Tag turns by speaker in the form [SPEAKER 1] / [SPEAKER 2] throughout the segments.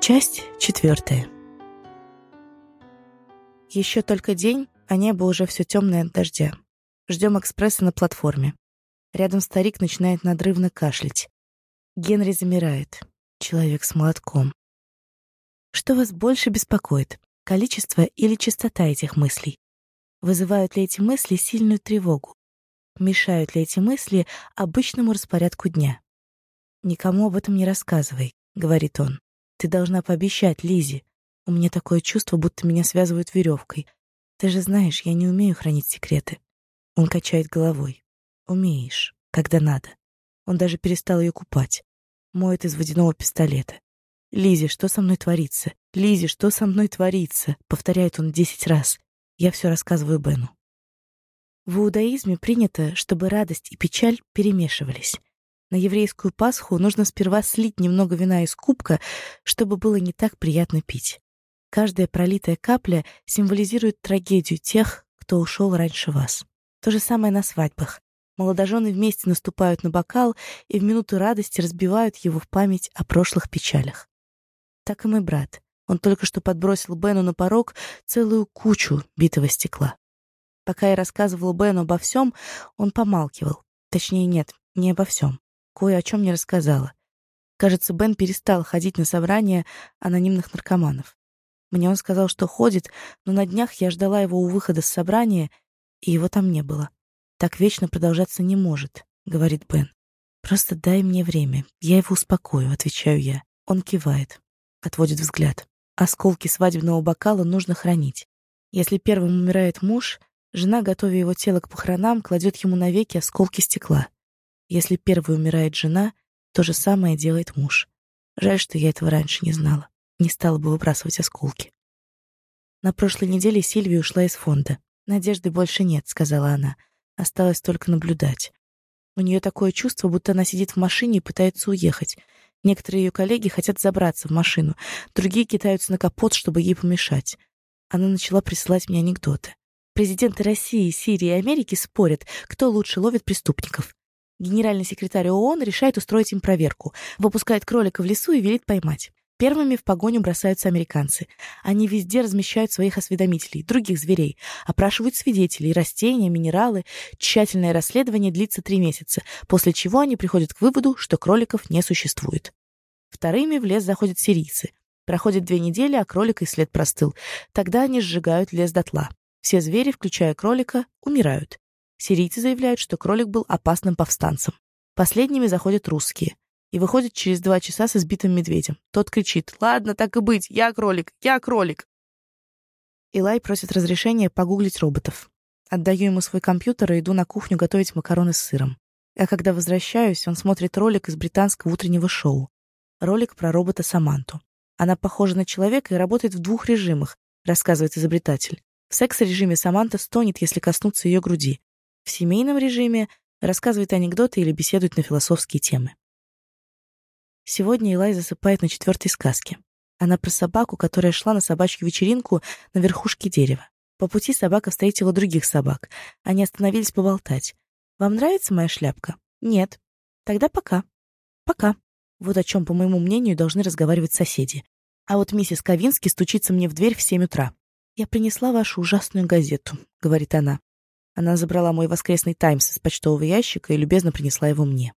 [SPEAKER 1] Часть четвертая. Еще только день, а небо уже все темное от дождя. Ждем экспресса на платформе. Рядом старик начинает надрывно кашлять. Генри замирает. Человек с молотком. Что вас больше беспокоит? Количество или частота этих мыслей? Вызывают ли эти мысли сильную тревогу? Мешают ли эти мысли обычному распорядку дня? «Никому об этом не рассказывай», — говорит он. «Ты должна пообещать Лизе. У меня такое чувство, будто меня связывают веревкой. Ты же знаешь, я не умею хранить секреты». Он качает головой. «Умеешь, когда надо». Он даже перестал ее купать. Моет из водяного пистолета. «Лизе, что со мной творится? Лизе, что со мной творится?» Повторяет он десять раз. Я все рассказываю Бену. В иудаизме принято, чтобы радость и печаль перемешивались. На еврейскую Пасху нужно сперва слить немного вина из кубка, чтобы было не так приятно пить. Каждая пролитая капля символизирует трагедию тех, кто ушел раньше вас. То же самое на свадьбах. Молодожены вместе наступают на бокал и в минуту радости разбивают его в память о прошлых печалях. Так и мой брат. Он только что подбросил Бену на порог целую кучу битого стекла. Пока я рассказывала Бену обо всем, он помалкивал. Точнее, нет, не обо всем кое о чем не рассказала. Кажется, Бен перестал ходить на собрания анонимных наркоманов. Мне он сказал, что ходит, но на днях я ждала его у выхода с собрания, и его там не было. Так вечно продолжаться не может, говорит Бен. Просто дай мне время, я его успокою, отвечаю я. Он кивает, отводит взгляд. Осколки свадебного бокала нужно хранить. Если первым умирает муж, жена, готовя его тело к похоронам, кладет ему навеки осколки стекла. Если первой умирает жена, то же самое делает муж. Жаль, что я этого раньше не знала. Не стала бы выбрасывать осколки. На прошлой неделе Сильвия ушла из фонда. «Надежды больше нет», — сказала она. «Осталось только наблюдать». У нее такое чувство, будто она сидит в машине и пытается уехать. Некоторые ее коллеги хотят забраться в машину, другие китаются на капот, чтобы ей помешать. Она начала присылать мне анекдоты. Президенты России, Сирии и Америки спорят, кто лучше ловит преступников. Генеральный секретарь ООН решает устроить им проверку, выпускает кролика в лесу и велит поймать. Первыми в погоню бросаются американцы. Они везде размещают своих осведомителей, других зверей, опрашивают свидетелей, растения, минералы. Тщательное расследование длится три месяца, после чего они приходят к выводу, что кроликов не существует. Вторыми в лес заходят сирийцы. Проходит две недели, а кролик и след простыл. Тогда они сжигают лес дотла. Все звери, включая кролика, умирают. Сирийцы заявляют, что кролик был опасным повстанцем. Последними заходят русские. И выходят через два часа с избитым медведем. Тот кричит «Ладно, так и быть, я кролик, я кролик». Илай просит разрешения погуглить роботов. Отдаю ему свой компьютер и иду на кухню готовить макароны с сыром. А когда возвращаюсь, он смотрит ролик из британского утреннего шоу. Ролик про робота Саманту. Она похожа на человека и работает в двух режимах, рассказывает изобретатель. В секс-режиме Саманта стонет, если коснуться ее груди. В семейном режиме рассказывает анекдоты или беседует на философские темы. Сегодня Илай засыпает на четвертой сказке. Она про собаку, которая шла на собачью вечеринку на верхушке дерева. По пути собака встретила других собак. Они остановились поболтать. «Вам нравится моя шляпка?» «Нет». «Тогда пока». «Пока». Вот о чем, по моему мнению, должны разговаривать соседи. А вот миссис Ковински стучится мне в дверь в семь утра. «Я принесла вашу ужасную газету», — говорит она. Она забрала мой воскресный «Таймс» из почтового ящика и любезно принесла его мне.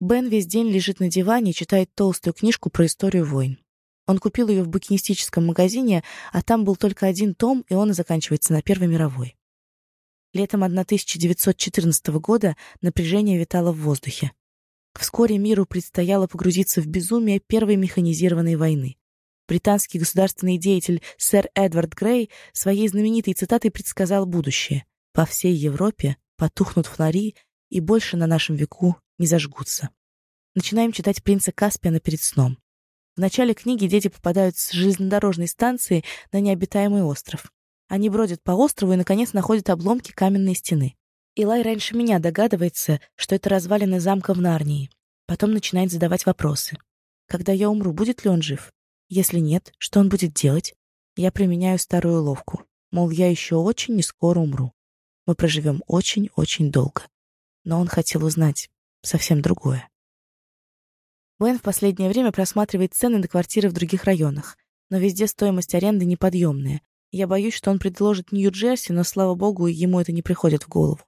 [SPEAKER 1] Бен весь день лежит на диване и читает толстую книжку про историю войн. Он купил ее в букинистическом магазине, а там был только один том, и он заканчивается на Первой мировой. Летом 1914 года напряжение витало в воздухе. Вскоре миру предстояло погрузиться в безумие Первой механизированной войны. Британский государственный деятель сэр Эдвард Грей своей знаменитой цитатой предсказал будущее. «По всей Европе потухнут фонари и больше на нашем веку не зажгутся». Начинаем читать «Принца Каспиана» перед сном. В начале книги дети попадают с железнодорожной станции на необитаемый остров. Они бродят по острову и, наконец, находят обломки каменной стены. Илай раньше меня догадывается, что это развалины замка в Нарнии. Потом начинает задавать вопросы. Когда я умру, будет ли он жив? Если нет, что он будет делать? Я применяю старую уловку. Мол, я еще очень не скоро умру. Мы проживем очень-очень долго. Но он хотел узнать совсем другое. Бен в последнее время просматривает цены на квартиры в других районах, но везде стоимость аренды неподъемная. Я боюсь, что он предложит Нью-Джерси, но, слава богу, ему это не приходит в голову.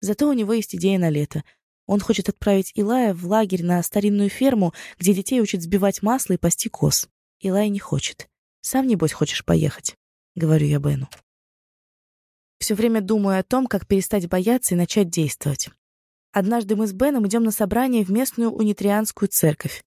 [SPEAKER 1] Зато у него есть идея на лето. Он хочет отправить Илая в лагерь на старинную ферму, где детей учат сбивать масло и пасти коз. Илай не хочет. Сам, небось, хочешь поехать, — говорю я Бену. Все время думаю о том, как перестать бояться и начать действовать. Однажды мы с Беном идем на собрание в местную унитрианскую церковь.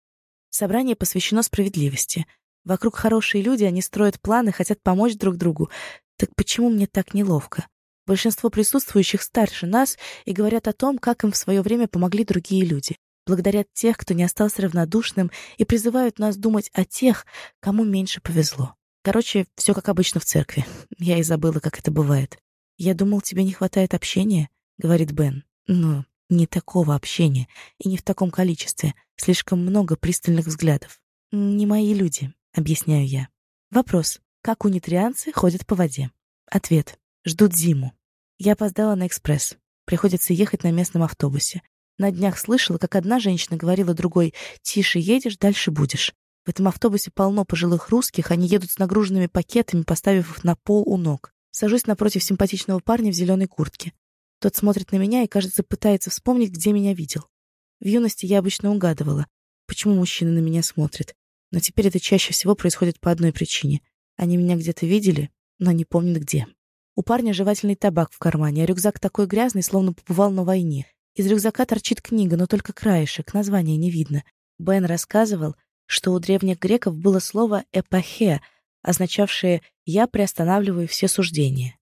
[SPEAKER 1] Собрание посвящено справедливости. Вокруг хорошие люди, они строят планы, хотят помочь друг другу. Так почему мне так неловко? Большинство присутствующих старше нас и говорят о том, как им в свое время помогли другие люди. Благодарят тех, кто не остался равнодушным, и призывают нас думать о тех, кому меньше повезло. Короче, все как обычно в церкви. Я и забыла, как это бывает. «Я думал, тебе не хватает общения», — говорит Бен. «Но не такого общения и не в таком количестве. Слишком много пристальных взглядов. Не мои люди», — объясняю я. Вопрос. Как унитрианцы ходят по воде? Ответ. Ждут зиму. Я опоздала на экспресс. Приходится ехать на местном автобусе. На днях слышала, как одна женщина говорила другой «Тише едешь, дальше будешь». В этом автобусе полно пожилых русских, они едут с нагруженными пакетами, поставив их на пол у ног. Сажусь напротив симпатичного парня в зеленой куртке. Тот смотрит на меня и, кажется, пытается вспомнить, где меня видел. В юности я обычно угадывала, почему мужчины на меня смотрят. Но теперь это чаще всего происходит по одной причине. Они меня где-то видели, но не помнят где. У парня жевательный табак в кармане, а рюкзак такой грязный, словно побывал на войне. Из рюкзака торчит книга, но только краешек, названия не видно. Бен рассказывал, что у древних греков было слово «эпохе», означавшее «я приостанавливаю все суждения».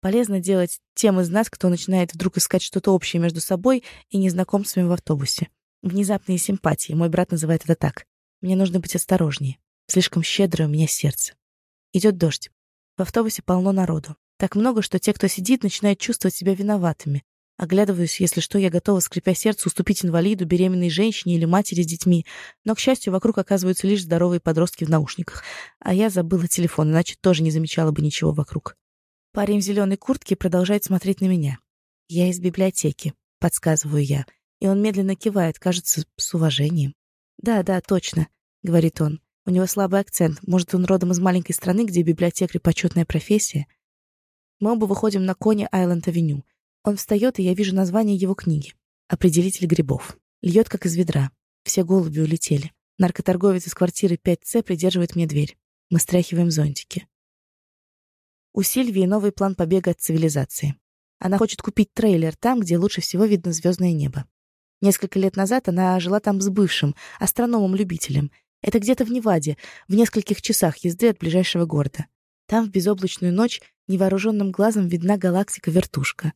[SPEAKER 1] Полезно делать тем из нас, кто начинает вдруг искать что-то общее между собой и незнакомцами в автобусе. Внезапные симпатии, мой брат называет это так. Мне нужно быть осторожнее. Слишком щедрое у меня сердце. Идет дождь. В автобусе полно народу. Так много, что те, кто сидит, начинают чувствовать себя виноватыми. Оглядываюсь, если что, я готова, скрипя сердце, уступить инвалиду, беременной женщине или матери с детьми. Но, к счастью, вокруг оказываются лишь здоровые подростки в наушниках. А я забыла телефон, иначе тоже не замечала бы ничего вокруг. Парень в зеленой куртке продолжает смотреть на меня. «Я из библиотеки», — подсказываю я. И он медленно кивает, кажется, с уважением. «Да, да, точно», — говорит он. У него слабый акцент. Может, он родом из маленькой страны, где библиотекарь — почетная профессия? Мы оба выходим на коне Айленд-авеню. Он встает, и я вижу название его книги. «Определитель грибов». Льет, как из ведра. Все голуби улетели. Наркоторговец из квартиры 5С придерживает мне дверь. Мы стряхиваем зонтики. У Сильвии новый план побега от цивилизации. Она хочет купить трейлер там, где лучше всего видно звездное небо. Несколько лет назад она жила там с бывшим, астрономом-любителем. Это где-то в Неваде, в нескольких часах езды от ближайшего города. Там в безоблачную ночь невооруженным глазом видна галактика-вертушка.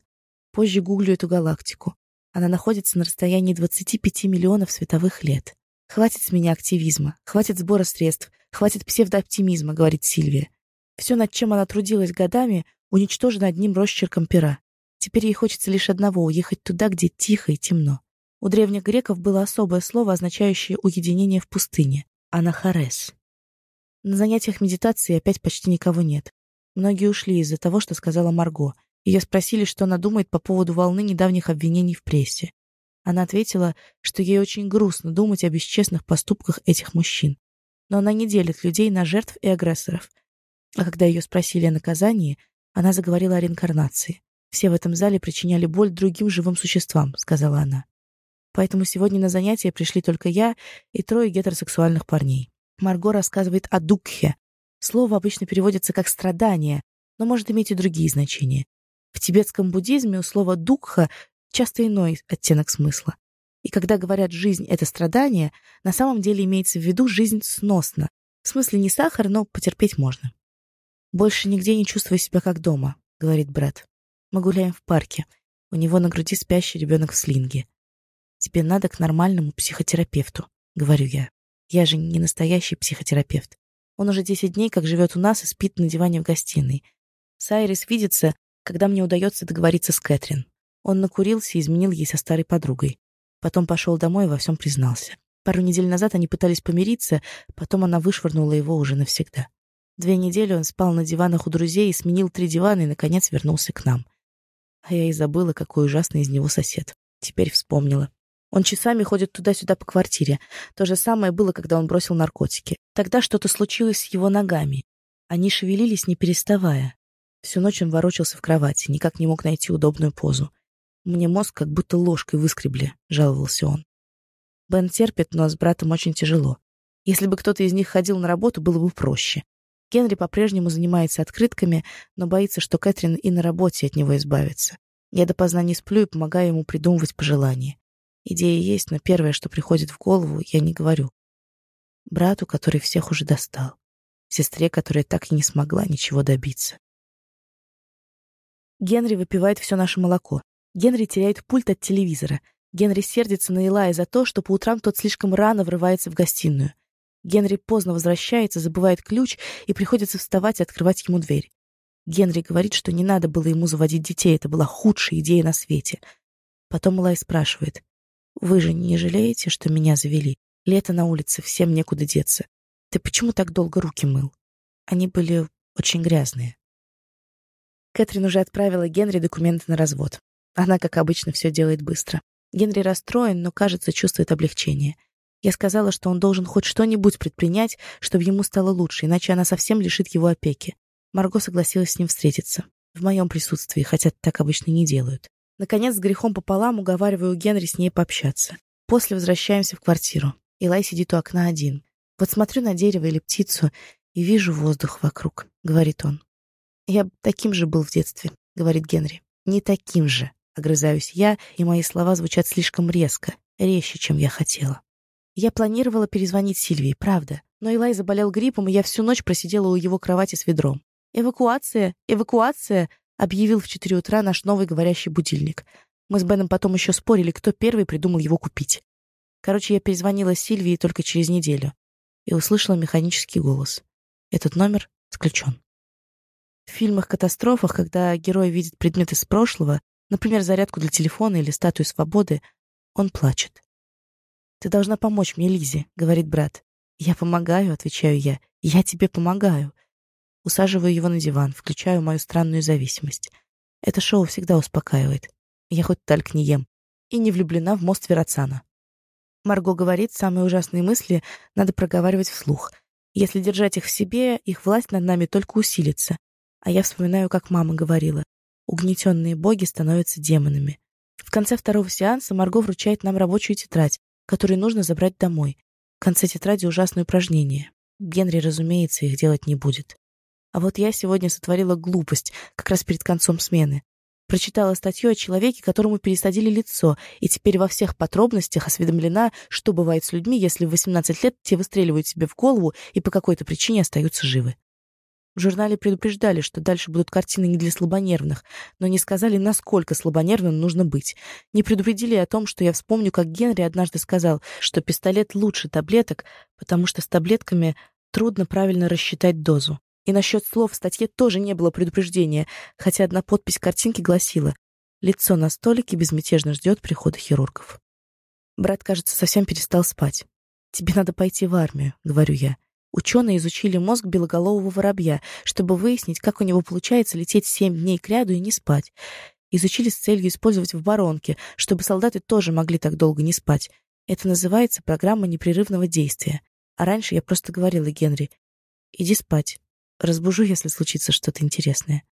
[SPEAKER 1] Позже гуглю эту галактику. Она находится на расстоянии 25 миллионов световых лет. «Хватит с меня активизма, хватит сбора средств, хватит псевдооптимизма», — говорит Сильвия. Все, над чем она трудилась годами, уничтожено одним росчерком пера. Теперь ей хочется лишь одного — уехать туда, где тихо и темно. У древних греков было особое слово, означающее уединение в пустыне — анахарес. На занятиях медитации опять почти никого нет. Многие ушли из-за того, что сказала Марго — ее спросили, что она думает по поводу волны недавних обвинений в прессе. Она ответила, что ей очень грустно думать о бесчестных поступках этих мужчин. Но она не делит людей на жертв и агрессоров. А когда ее спросили о наказании, она заговорила о реинкарнации. «Все в этом зале причиняли боль другим живым существам», — сказала она. Поэтому сегодня на занятия пришли только я и трое гетеросексуальных парней. Марго рассказывает о дукхе. Слово обычно переводится как «страдание», но может иметь и другие значения. В тибетском буддизме у слова «дукха» часто иной оттенок смысла. И когда говорят «жизнь — это страдание», на самом деле имеется в виду «жизнь сносно». В смысле не сахар, но потерпеть можно. «Больше нигде не чувствую себя как дома», — говорит брат. «Мы гуляем в парке. У него на груди спящий ребенок в слинге. Тебе надо к нормальному психотерапевту», — говорю я. Я же не настоящий психотерапевт. Он уже десять дней как живет у нас и спит на диване в гостиной. Сайрис видится, когда мне удается договориться с Кэтрин. Он накурился и изменил ей со старой подругой. Потом пошел домой и во всем признался. Пару недель назад они пытались помириться, потом она вышвырнула его уже навсегда. Две недели он спал на диванах у друзей сменил три дивана и, наконец, вернулся к нам. А я и забыла, какой ужасный из него сосед. Теперь вспомнила. Он часами ходит туда-сюда по квартире. То же самое было, когда он бросил наркотики. Тогда что-то случилось с его ногами. Они шевелились, не переставая. Всю ночь он ворочался в кровати, никак не мог найти удобную позу. «Мне мозг как будто ложкой выскребли», — жаловался он. Бен терпит, но с братом очень тяжело. Если бы кто-то из них ходил на работу, было бы проще. Генри по-прежнему занимается открытками, но боится, что Кэтрин и на работе от него избавится. Я допоздна не сплю и помогаю ему придумывать пожелания. Идея есть, но первое, что приходит в голову, я не говорю. Брату, который всех уже достал. Сестре, которая так и не смогла ничего добиться. Генри выпивает все наше молоко. Генри теряет пульт от телевизора. Генри сердится на Илая за то, что по утрам тот слишком рано врывается в гостиную. Генри поздно возвращается, забывает ключ, и приходится вставать и открывать ему дверь. Генри говорит, что не надо было ему заводить детей, это была худшая идея на свете. Потом Илай спрашивает, «Вы же не жалеете, что меня завели? Лето на улице, всем некуда деться. Ты почему так долго руки мыл?» Они были очень грязные. Кэтрин уже отправила Генри документы на развод. Она, как обычно, все делает быстро. Генри расстроен, но, кажется, чувствует облегчение. Я сказала, что он должен хоть что-нибудь предпринять, чтобы ему стало лучше, иначе она совсем лишит его опеки. Марго согласилась с ним встретиться. В моем присутствии, хотя так обычно не делают. Наконец, с грехом пополам уговариваю Генри с ней пообщаться. После возвращаемся в квартиру. Илай сидит у окна один. Вот смотрю на дерево или птицу и вижу воздух вокруг, — говорит он. «Я таким же был в детстве», — говорит Генри. «Не таким же», — огрызаюсь я, и мои слова звучат слишком резко, резче, чем я хотела. Я планировала перезвонить Сильвии, правда. Но Илай заболел гриппом, и я всю ночь просидела у его кровати с ведром. «Эвакуация! Эвакуация!» — объявил в четыре утра наш новый говорящий будильник. Мы с Беном потом еще спорили, кто первый придумал его купить. Короче, я перезвонила Сильвии только через неделю и услышала механический голос. Этот номер отключен. В фильмах-катастрофах, когда герой видит предмет из прошлого, например, зарядку для телефона или статую свободы, он плачет. «Ты должна помочь мне, Лизе», — говорит брат. «Я помогаю», — отвечаю я. «Я тебе помогаю». Усаживаю его на диван, включаю мою странную зависимость. Это шоу всегда успокаивает. Я хоть тальк не ем. И не влюблена в мост Верацана. Марго говорит, самые ужасные мысли надо проговаривать вслух. Если держать их в себе, их власть над нами только усилится. А я вспоминаю, как мама говорила. Угнетенные боги становятся демонами. В конце второго сеанса Марго вручает нам рабочую тетрадь, которую нужно забрать домой. В конце тетради ужасные упражнения. Генри, разумеется, их делать не будет. А вот я сегодня сотворила глупость, как раз перед концом смены. Прочитала статью о человеке, которому пересадили лицо, и теперь во всех подробностях осведомлена, что бывает с людьми, если в 18 лет те выстреливают себе в голову и по какой-то причине остаются живы. В журнале предупреждали, что дальше будут картины не для слабонервных, но не сказали, насколько слабонервным нужно быть. Не предупредили о том, что я вспомню, как Генри однажды сказал, что пистолет лучше таблеток, потому что с таблетками трудно правильно рассчитать дозу. И насчет слов в статье тоже не было предупреждения, хотя одна подпись картинки гласила «Лицо на столике безмятежно ждет прихода хирургов». Брат, кажется, совсем перестал спать. «Тебе надо пойти в армию», — говорю я. Ученые изучили мозг белоголового воробья, чтобы выяснить, как у него получается лететь семь дней кряду и не спать. Изучили с целью использовать в воронке, чтобы солдаты тоже могли так долго не спать. Это называется программа непрерывного действия. А раньше я просто говорила Генри, «Иди спать. Разбужу, если случится что-то интересное».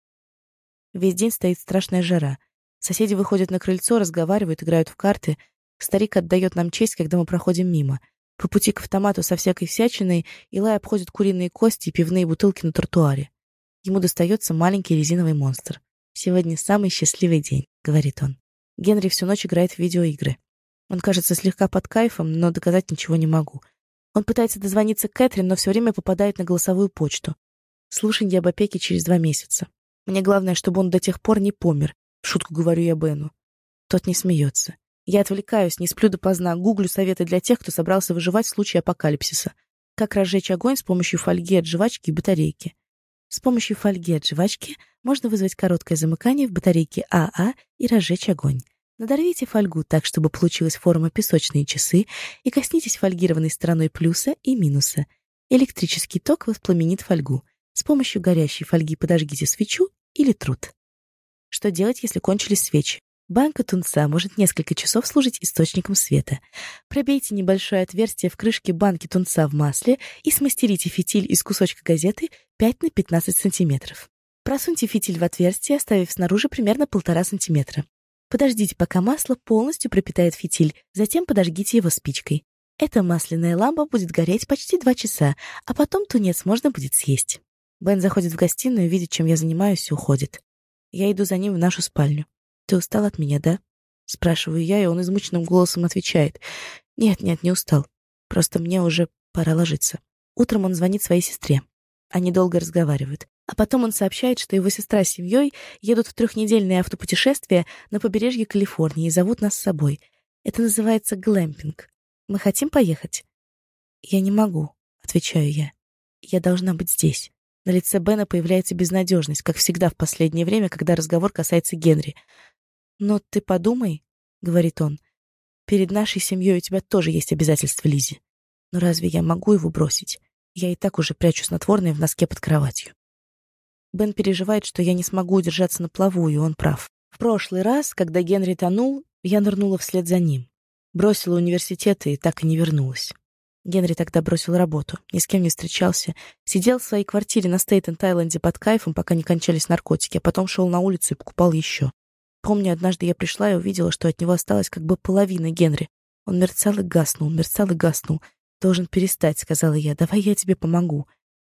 [SPEAKER 1] Весь день стоит страшная жара. Соседи выходят на крыльцо, разговаривают, играют в карты. Старик отдает нам честь, когда мы проходим мимо. По пути к автомату со всякой всячиной Илай обходит куриные кости и пивные бутылки на тротуаре. Ему достается маленький резиновый монстр. «Сегодня самый счастливый день», — говорит он. Генри всю ночь играет в видеоигры. Он кажется слегка под кайфом, но доказать ничего не могу. Он пытается дозвониться Кэтрин, но все время попадает на голосовую почту. Слушанье об опеке через два месяца. Мне главное, чтобы он до тех пор не помер. В шутку говорю я Бену. Тот не смеется. Я отвлекаюсь, не сплю допоздна, гуглю советы для тех, кто собрался выживать в случае апокалипсиса. Как разжечь огонь с помощью фольги от жвачки и батарейки. С помощью фольги от жвачки можно вызвать короткое замыкание в батарейке АА а и разжечь огонь. Надорвите фольгу так, чтобы получилась форма песочные часы, и коснитесь фольгированной стороной плюса и минуса. Электрический ток воспламенит фольгу. С помощью горящей фольги подожгите свечу или труд. Что делать, если кончились свечи? Банка тунца может несколько часов служить источником света. Пробейте небольшое отверстие в крышке банки тунца в масле и смастерите фитиль из кусочка газеты 5 на 15 сантиметров. Просуньте фитиль в отверстие, оставив снаружи примерно полтора сантиметра. Подождите, пока масло полностью пропитает фитиль, затем подожгите его спичкой. Эта масляная лампа будет гореть почти два часа, а потом тунец можно будет съесть. Бен заходит в гостиную, видит, чем я занимаюсь, и уходит. Я иду за ним в нашу спальню. «Ты устал от меня, да?» Спрашиваю я, и он измученным голосом отвечает. «Нет, нет, не устал. Просто мне уже пора ложиться». Утром он звонит своей сестре. Они долго разговаривают. А потом он сообщает, что его сестра с семьей едут в трехнедельное автопутешествие на побережье Калифорнии и зовут нас с собой. Это называется глэмпинг. Мы хотим поехать? Я не могу, отвечаю я. Я должна быть здесь. На лице Бена появляется безнадежность, как всегда в последнее время, когда разговор касается Генри. «Но ты подумай», — говорит он, — «перед нашей семьей у тебя тоже есть обязательства, Лизи. Но разве я могу его бросить? Я и так уже прячу снотворное в носке под кроватью». Бен переживает, что я не смогу удержаться на плаву, и он прав. В прошлый раз, когда Генри тонул, я нырнула вслед за ним. Бросила университет и так и не вернулась. Генри тогда бросил работу, ни с кем не встречался, сидел в своей квартире на Стейтен-Тайленде под кайфом, пока не кончались наркотики, а потом шел на улицу и покупал еще. Помню, однажды я пришла и увидела, что от него осталась как бы половина Генри. Он мерцал и гаснул, мерцал и гаснул. «Должен перестать», — сказала я. «Давай я тебе помогу».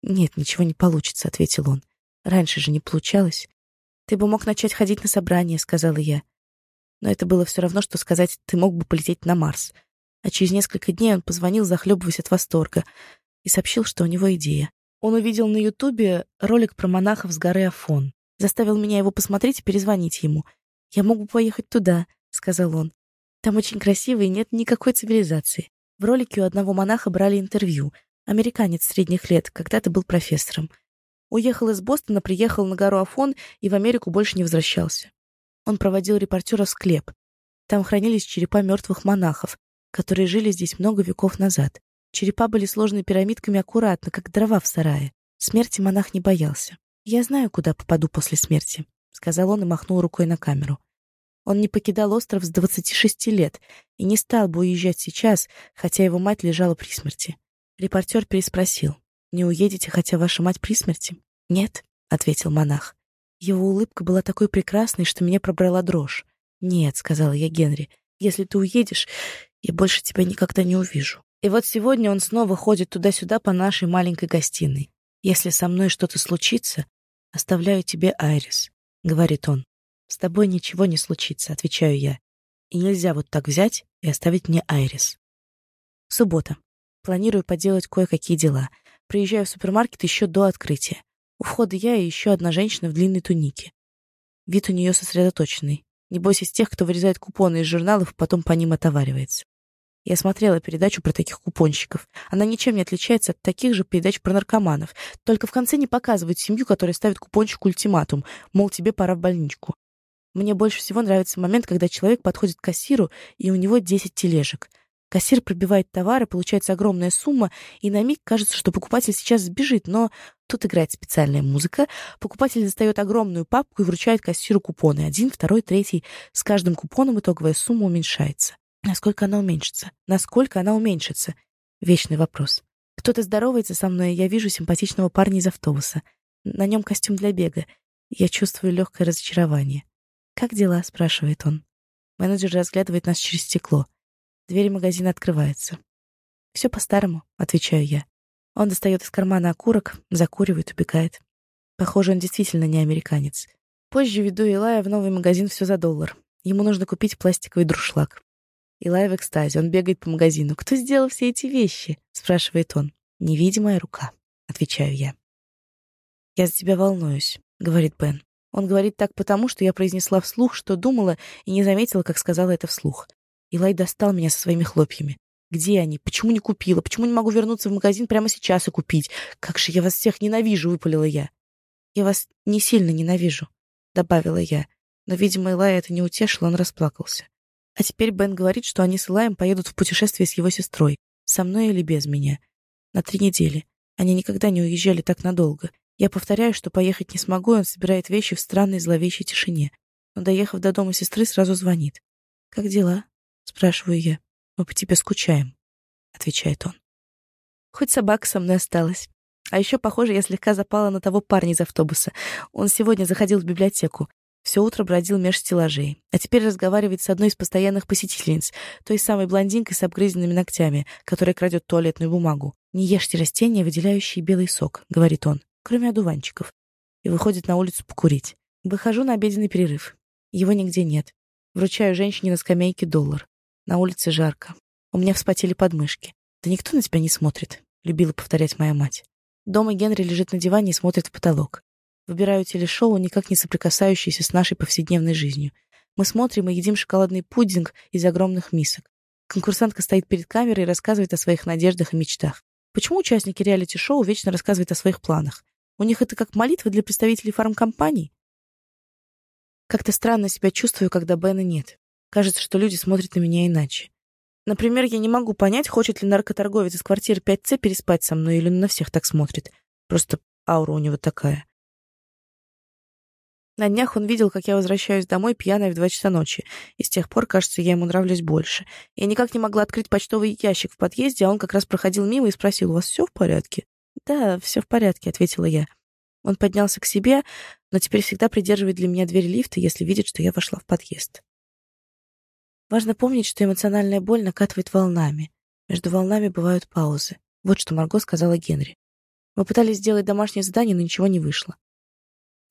[SPEAKER 1] «Нет, ничего не получится», — ответил он. «Раньше же не получалось». «Ты бы мог начать ходить на собрания», — сказала я. Но это было все равно, что сказать «ты мог бы полететь на Марс». А через несколько дней он позвонил, захлебываясь от восторга, и сообщил, что у него идея. Он увидел на Ютубе ролик про монахов с горы Афон. Заставил меня его посмотреть и перезвонить ему. «Я могу поехать туда», — сказал он. «Там очень красиво и нет никакой цивилизации». В ролике у одного монаха брали интервью. Американец средних лет, когда-то был профессором. Уехал из Бостона, приехал на гору Афон и в Америку больше не возвращался. Он проводил репортера в склеп. Там хранились черепа мертвых монахов, которые жили здесь много веков назад. Черепа были сложены пирамидками аккуратно, как дрова в сарае. Смерти монах не боялся. «Я знаю, куда попаду после смерти», — сказал он и махнул рукой на камеру. Он не покидал остров с 26 лет и не стал бы уезжать сейчас, хотя его мать лежала при смерти. Репортер переспросил. «Не уедете, хотя ваша мать при смерти?» «Нет», — ответил монах. Его улыбка была такой прекрасной, что меня пробрала дрожь. «Нет», — сказала я Генри, — «если ты уедешь, я больше тебя никогда не увижу». И вот сегодня он снова ходит туда-сюда по нашей маленькой гостиной. «Если со мной что-то случится, оставляю тебе Айрис», — говорит он. «С тобой ничего не случится», — отвечаю я. «И нельзя вот так взять и оставить мне Айрис». Суббота. Планирую поделать кое-какие дела. Приезжаю в супермаркет еще до открытия. У входа я и еще одна женщина в длинной тунике. Вид у нее сосредоточенный. Небось из тех, кто вырезает купоны из журналов, потом по ним отоваривается. Я смотрела передачу про таких купонщиков. Она ничем не отличается от таких же передач про наркоманов. Только в конце не показывают семью, которая ставит купонщику ультиматум, мол, тебе пора в больничку. Мне больше всего нравится момент, когда человек подходит к кассиру, и у него 10 тележек. Кассир пробивает товары, получается огромная сумма, и на миг кажется, что покупатель сейчас сбежит, но тут играет специальная музыка. Покупатель достает огромную папку и вручает кассиру купоны. Один, второй, третий. С каждым купоном итоговая сумма уменьшается. Насколько она уменьшится? Насколько она уменьшится? Вечный вопрос. Кто-то здоровается со мной, я вижу симпатичного парня из автобуса. На нем костюм для бега. Я чувствую легкое разочарование. «Как дела?» — спрашивает он. Менеджер разглядывает нас через стекло. Дверь магазина открывается. «Все по-старому», — отвечаю я. Он достает из кармана окурок, закуривает, убегает. Похоже, он действительно не американец. Позже веду Илая в новый магазин все за доллар. Ему нужно купить пластиковый друшлаг. Илай в экстазе, он бегает по магазину. «Кто сделал все эти вещи?» — спрашивает он. «Невидимая рука», — отвечаю я. «Я за тебя волнуюсь», — говорит Бен. Он говорит так потому, что я произнесла вслух, что думала, и не заметила, как сказала это вслух. Илай достал меня со своими хлопьями. Где они? Почему не купила? Почему не могу вернуться в магазин прямо сейчас и купить? Как же я вас всех ненавижу, выпалила я. Я вас не сильно ненавижу, добавила я. Но, видимо, Илай это не утешило, он расплакался. А теперь Бен говорит, что они с Илаем поедут в путешествие с его сестрой, со мной или без меня. На три недели. Они никогда не уезжали так надолго. Я повторяю, что поехать не смогу, и он собирает вещи в странной зловещей тишине. но, доехав до дома сестры, сразу звонит. «Как дела?» — спрашиваю я. «Мы по тебе скучаем», — отвечает он. Хоть собака со мной осталась. А еще, похоже, я слегка запала на того парня из автобуса. Он сегодня заходил в библиотеку. Все утро бродил меж стеллажей. А теперь разговаривает с одной из постоянных посетительниц, той самой блондинкой с обгрызенными ногтями, которая крадет туалетную бумагу. «Не ешьте растения, выделяющие белый сок», — говорит он, кроме одуванчиков. И выходит на улицу покурить. Выхожу на обеденный перерыв. Его нигде нет. Вручаю женщине на скамейке доллар. На улице жарко. У меня вспотели подмышки. Да никто на тебя не смотрит, любила повторять моя мать. Дома Генри лежит на диване и смотрит в потолок. Выбираю телешоу, никак не соприкасающееся с нашей повседневной жизнью. Мы смотрим и едим шоколадный пудинг из огромных мисок. Конкурсантка стоит перед камерой и рассказывает о своих надеждах и мечтах. Почему участники реалити-шоу вечно рассказывают о своих планах? У них это как молитва для представителей фармкомпаний? Как-то странно себя чувствую, когда Бена нет. Кажется, что люди смотрят на меня иначе. Например, я не могу понять, хочет ли наркоторговец из квартиры 5С переспать со мной или он на всех так смотрит. Просто аура у него такая. На днях он видел, как я возвращаюсь домой пьяная в два часа ночи, и с тех пор, кажется, я ему нравлюсь больше. Я никак не могла открыть почтовый ящик в подъезде, а он как раз проходил мимо и спросил, «У вас все в порядке?» «Да, все в порядке», — ответила я. Он поднялся к себе, но теперь всегда придерживает для меня дверь лифта, если видит, что я вошла в подъезд. Важно помнить, что эмоциональная боль накатывает волнами. Между волнами бывают паузы. Вот что Марго сказала Генри. Мы пытались сделать домашнее задание, но ничего не вышло.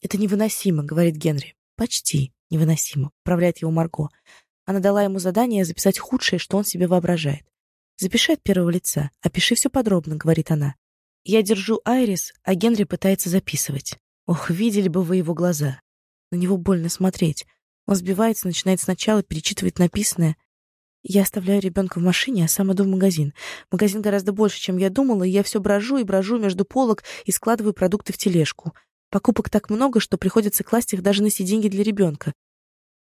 [SPEAKER 1] «Это невыносимо», — говорит Генри. «Почти невыносимо», — управляет его Марго. Она дала ему задание записать худшее, что он себе воображает. «Запиши от первого лица. Опиши все подробно», — говорит она. Я держу Айрис, а Генри пытается записывать. Ох, видели бы вы его глаза. На него больно смотреть. Он сбивается, начинает сначала перечитывать написанное. Я оставляю ребенка в машине, а сам иду в магазин. Магазин гораздо больше, чем я думала, и я все брожу и брожу между полок и складываю продукты в тележку. Покупок так много, что приходится класть их даже на сиденье для ребенка.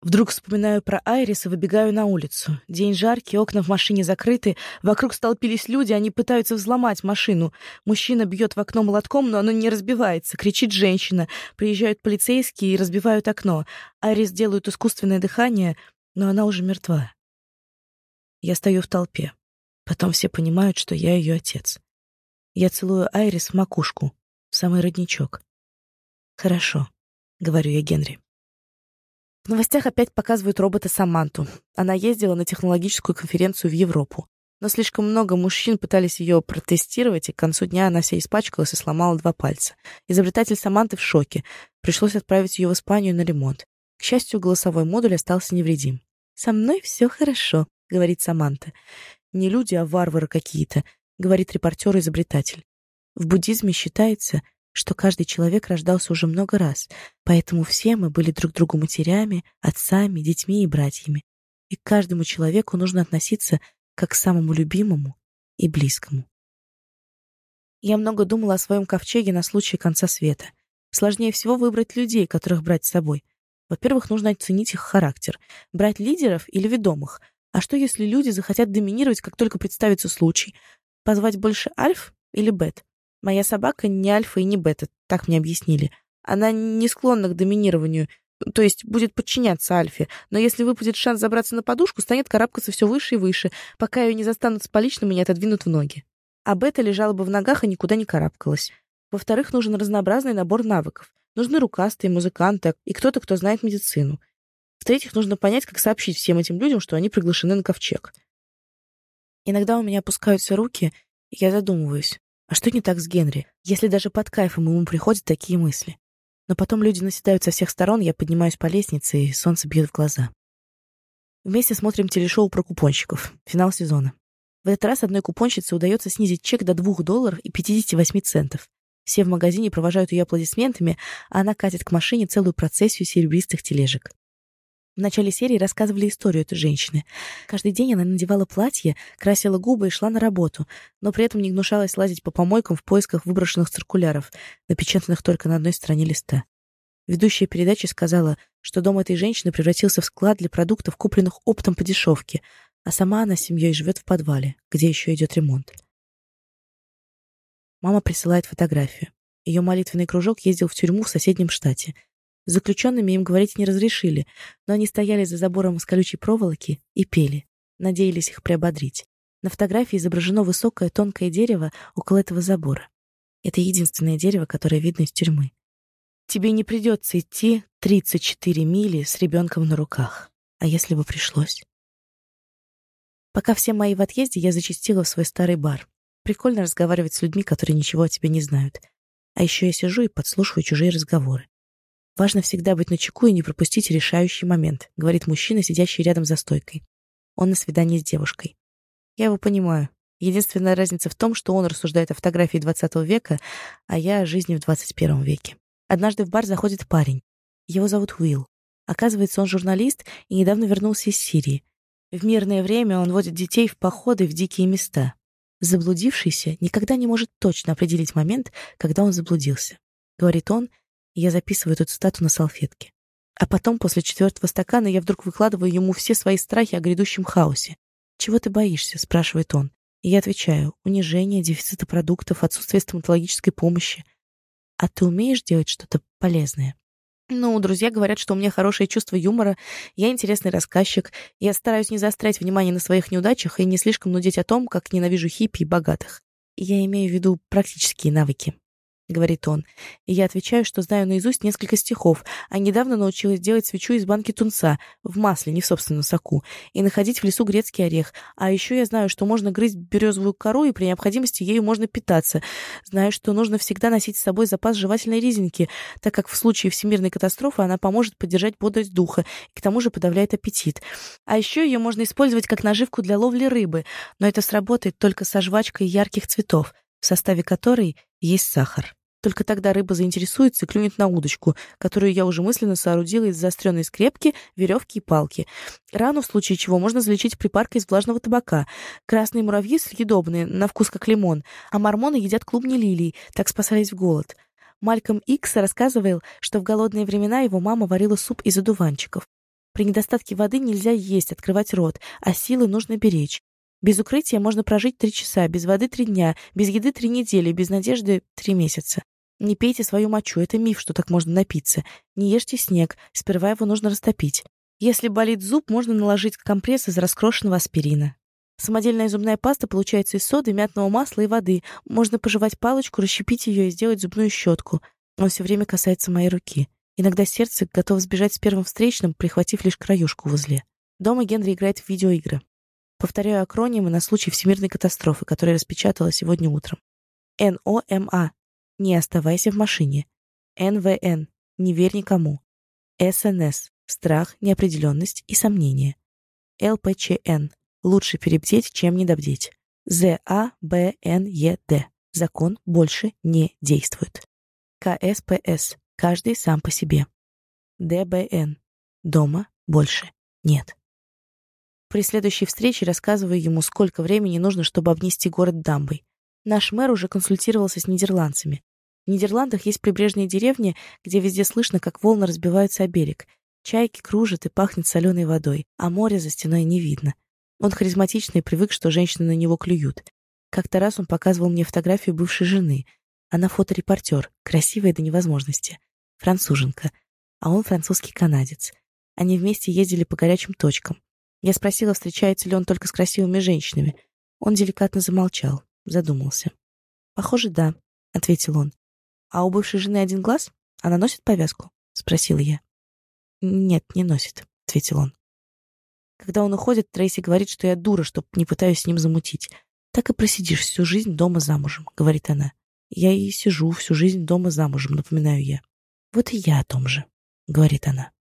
[SPEAKER 1] Вдруг вспоминаю про Айрис и выбегаю на улицу. День жаркий, окна в машине закрыты, вокруг столпились люди, они пытаются взломать машину. Мужчина бьет в окно молотком, но оно не разбивается, кричит женщина. Приезжают полицейские и разбивают окно. Айрис делают искусственное дыхание, но она уже мертва. Я стою в толпе. Потом все понимают, что я ее отец. Я целую Айрис в макушку, в самый родничок. «Хорошо», — говорю я Генри. В новостях опять показывают робота Саманту. Она ездила на технологическую конференцию в Европу. Но слишком много мужчин пытались ее протестировать, и к концу дня она вся испачкалась и сломала два пальца. Изобретатель Саманты в шоке. Пришлось отправить ее в Испанию на ремонт. К счастью, голосовой модуль остался невредим. «Со мной все хорошо», — говорит Саманта. «Не люди, а варвары какие-то», — говорит репортер-изобретатель. В буддизме считается, что каждый человек рождался уже много раз, поэтому все мы были друг другу матерями, отцами, детьми и братьями. И к каждому человеку нужно относиться как к самому любимому и близкому. Я много думала о своем ковчеге на случай конца света. Сложнее всего выбрать людей, которых брать с собой. Во-первых, нужно оценить их характер. Брать лидеров или ведомых. А что, если люди захотят доминировать, как только представится случай? Позвать больше альф или бет? Моя собака не альфа и не бета, так мне объяснили. Она не склонна к доминированию, то есть будет подчиняться альфе, но если выпадет шанс забраться на подушку, станет карабкаться все выше и выше, пока ее не застанут с поличным и не отодвинут в ноги. А бета лежала бы в ногах и никуда не карабкалась. Во-вторых, нужен разнообразный набор навыков. Нужны рукастые, музыканты и кто-то, кто знает медицину. В-третьих, нужно понять, как сообщить всем этим людям, что они приглашены на ковчег. Иногда у меня опускаются руки, и я задумываюсь. А что не так с Генри, если даже под кайфом ему приходят такие мысли? Но потом люди наседают со всех сторон, я поднимаюсь по лестнице, и солнце бьет в глаза. Вместе смотрим телешоу про купонщиков. Финал сезона. В этот раз одной купонщице удается снизить чек до 2 долларов и 58 центов. Все в магазине провожают ее аплодисментами, а она катит к машине целую процессию серебристых тележек. В начале серии рассказывали историю этой женщины. Каждый день она надевала платье, красила губы и шла на работу, но при этом не гнушалась лазить по помойкам в поисках выброшенных циркуляров, напечатанных только на одной стороне листа. Ведущая передачи сказала, что дом этой женщины превратился в склад для продуктов, купленных оптом по дешевке, а сама она с семьей живет в подвале, где еще идет ремонт. Мама присылает фотографию. Ее молитвенный кружок ездил в тюрьму в соседнем штате. С заключенными им говорить не разрешили, но они стояли за забором из колючей проволоки и пели. Надеялись их приободрить. На фотографии изображено высокое тонкое дерево около этого забора. Это единственное дерево, которое видно из тюрьмы. Тебе не придется идти 34 мили с ребенком на руках. А если бы пришлось? Пока все мои в отъезде, я зачастила в свой старый бар. Прикольно разговаривать с людьми, которые ничего о тебе не знают. А еще я сижу и подслушиваю чужие разговоры. Важно всегда быть начеку и не пропустить решающий момент, говорит мужчина, сидящий рядом за стойкой. Он на свидании с девушкой. Я его понимаю. Единственная разница в том, что он рассуждает о фотографии 20 века, а я о жизни в 21 веке. Однажды в бар заходит парень. Его зовут Уилл. Оказывается, он журналист и недавно вернулся из Сирии. В мирное время он водит детей в походы в дикие места. Заблудившийся никогда не может точно определить момент, когда он заблудился. Говорит он, я записываю эту цитату на салфетке. А потом, после четвертого стакана, я вдруг выкладываю ему все свои страхи о грядущем хаосе. «Чего ты боишься?» — спрашивает он. И я отвечаю. «Унижение, дефицита продуктов, отсутствие стоматологической помощи. А ты умеешь делать что-то полезное?» Ну, друзья говорят, что у меня хорошее чувство юмора, я интересный рассказчик, я стараюсь не заострять внимание на своих неудачах и не слишком нудеть о том, как ненавижу хиппи и богатых. Я имею в виду практические навыки. — говорит он. И я отвечаю, что знаю наизусть несколько стихов, а недавно научилась делать свечу из банки тунца, в масле, не в собственном соку, и находить в лесу грецкий орех. А еще я знаю, что можно грызть березовую кору, и при необходимости ею можно питаться. Знаю, что нужно всегда носить с собой запас жевательной резинки, так как в случае всемирной катастрофы она поможет поддержать бодрость духа и к тому же подавляет аппетит. А еще ее можно использовать как наживку для ловли рыбы, но это сработает только со жвачкой ярких цветов в составе которой есть сахар. Только тогда рыба заинтересуется и клюнет на удочку, которую я уже мысленно соорудила из заостренной скрепки, веревки и палки. Рану, в случае чего, можно залечить припаркой из влажного табака. Красные муравьи съедобные, на вкус как лимон, а мормоны едят клубни лилий, так спасались в голод. Мальком Икс рассказывал, что в голодные времена его мама варила суп из одуванчиков. При недостатке воды нельзя есть, открывать рот, а силы нужно беречь. Без укрытия можно прожить три часа, без воды три дня, без еды три недели, без надежды три месяца. Не пейте свою мочу, это миф, что так можно напиться. Не ешьте снег, сперва его нужно растопить. Если болит зуб, можно наложить компресс из раскрошенного аспирина. Самодельная зубная паста получается из соды, мятного масла и воды. Можно пожевать палочку, расщепить ее и сделать зубную щетку. Он все время касается моей руки. Иногда сердце готово сбежать с первым встречным, прихватив лишь краюшку в узле. Дома Генри играет в видеоигры. Повторяю акронимы на случай всемирной катастрофы, которая распечатала сегодня утром. НОМА. Не оставайся в машине. НВН. Не верь никому. СНС. Страх, неопределенность и сомнение. ЛПЧН. Лучше перебдеть, чем недобдеть. ЗАБНЕД. Закон больше не действует. КСПС. Каждый сам по себе. ДБН. Дома больше нет. При следующей встрече рассказываю ему, сколько времени нужно, чтобы обнести город дамбой. Наш мэр уже консультировался с нидерландцами. В Нидерландах есть прибрежные деревни, где везде слышно, как волны разбиваются о берег. Чайки кружат и пахнет соленой водой, а море за стеной не видно. Он харизматичный и привык, что женщины на него клюют. Как-то раз он показывал мне фотографию бывшей жены. Она фоторепортер, красивая до невозможности. Француженка. А он французский канадец. Они вместе ездили по горячим точкам. Я спросила, встречается ли он только с красивыми женщинами. Он деликатно замолчал, задумался. «Похоже, да», — ответил он. «А у бывшей жены один глаз? Она носит повязку?» — спросила я. «Нет, не носит», — ответил он. Когда он уходит, Трейси говорит, что я дура, что не пытаюсь с ним замутить. «Так и просидишь всю жизнь дома замужем», — говорит она. «Я и сижу всю жизнь дома замужем», — напоминаю я. «Вот и я о том же», — говорит она.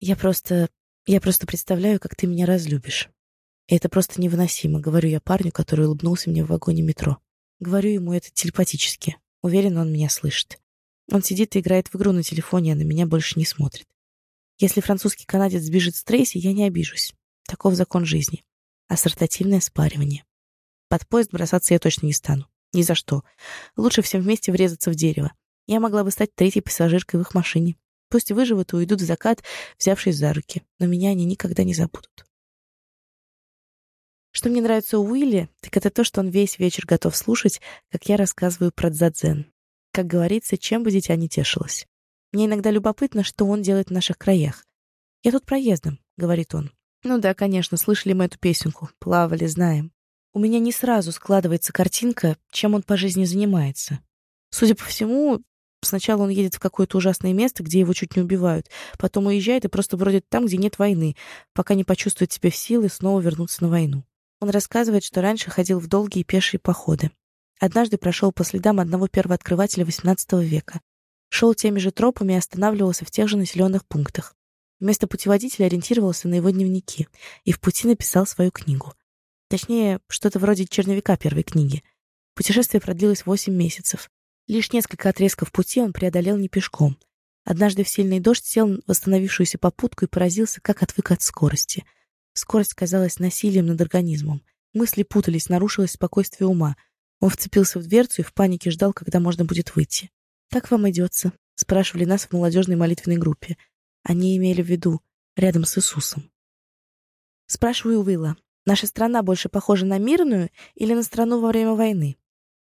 [SPEAKER 1] «Я просто я просто представляю, как ты меня разлюбишь. И это просто невыносимо, говорю я парню, который улыбнулся мне в вагоне метро. Говорю ему это телепатически. Уверен, он меня слышит. Он сидит и играет в игру на телефоне, а на меня больше не смотрит. Если французский канадец сбежит с Трейси, я не обижусь. Таков закон жизни. Ассортативное спаривание. Под поезд бросаться я точно не стану. Ни за что. Лучше всем вместе врезаться в дерево. Я могла бы стать третьей пассажиркой в их машине. Пусть выживут и уйдут в закат, взявшись за руки, но меня они никогда не забудут. Что мне нравится у Уилли, так это то, что он весь вечер готов слушать, как я рассказываю про дзадзен. Как говорится, чем бы дитя не тешилось. Мне иногда любопытно, что он делает в наших краях. «Я тут проездом», — говорит он. «Ну да, конечно, слышали мы эту песенку. Плавали, знаем. У меня не сразу складывается картинка, чем он по жизни занимается. Судя по всему, сначала он едет в какое-то ужасное место, где его чуть не убивают, потом уезжает и просто бродит там, где нет войны, пока не почувствует себе в силы снова вернуться на войну. Он рассказывает, что раньше ходил в долгие пешие походы. Однажды прошел по следам одного первооткрывателя XVIII века. Шел теми же тропами и останавливался в тех же населенных пунктах. Вместо путеводителя ориентировался на его дневники и в пути написал свою книгу. Точнее, что-то вроде черновика первой книги. Путешествие продлилось восемь месяцев. Лишь несколько отрезков пути он преодолел не пешком. Однажды в сильный дождь сел в восстановившуюся попутку и поразился, как отвык от скорости. Скорость казалась насилием над организмом. Мысли путались, нарушилось спокойствие ума. Он вцепился в дверцу и в панике ждал, когда можно будет выйти. «Как вам идется?» — спрашивали нас в молодежной молитвенной группе. Они имели в виду рядом с Иисусом. Спрашиваю Уилла, наша страна больше похожа на мирную или на страну во время войны?